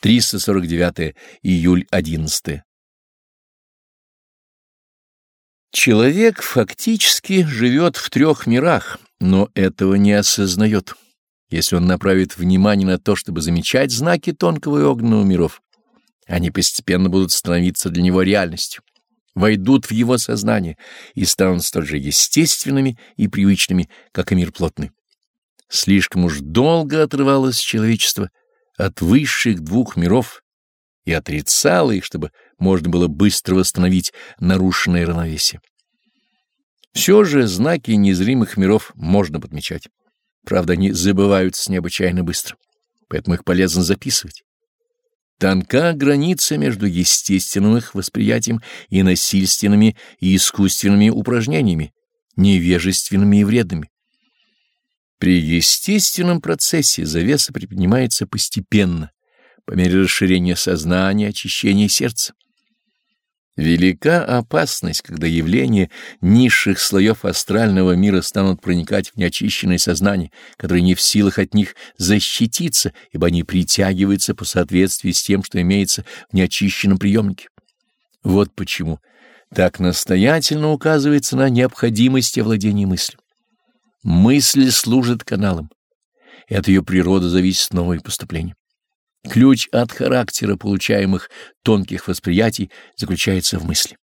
349 июль 11. Человек фактически живет в трех мирах, но этого не осознает. Если он направит внимание на то, чтобы замечать знаки тонкого и огненного миров, они постепенно будут становиться для него реальностью, войдут в его сознание и станут столь же естественными и привычными, как и мир плотный. Слишком уж долго отрывалось человечество от высших двух миров и отрицала их, чтобы можно было быстро восстановить нарушенное равновесие. Все же знаки незримых миров можно подмечать. Правда, они забываются необычайно быстро, поэтому их полезно записывать. Тонка граница между естественным их восприятием и насильственными и искусственными упражнениями, невежественными и вредными. При естественном процессе завеса приподнимается постепенно, по мере расширения сознания, очищения сердца. Велика опасность, когда явления низших слоев астрального мира станут проникать в неочищенное сознание, которое не в силах от них защититься, ибо они притягиваются по соответствии с тем, что имеется в неочищенном приемнике. Вот почему так настоятельно указывается на необходимость овладения мыслью. Мысль служит каналом, от ее природы зависит новое поступление. Ключ от характера получаемых тонких восприятий заключается в мысли.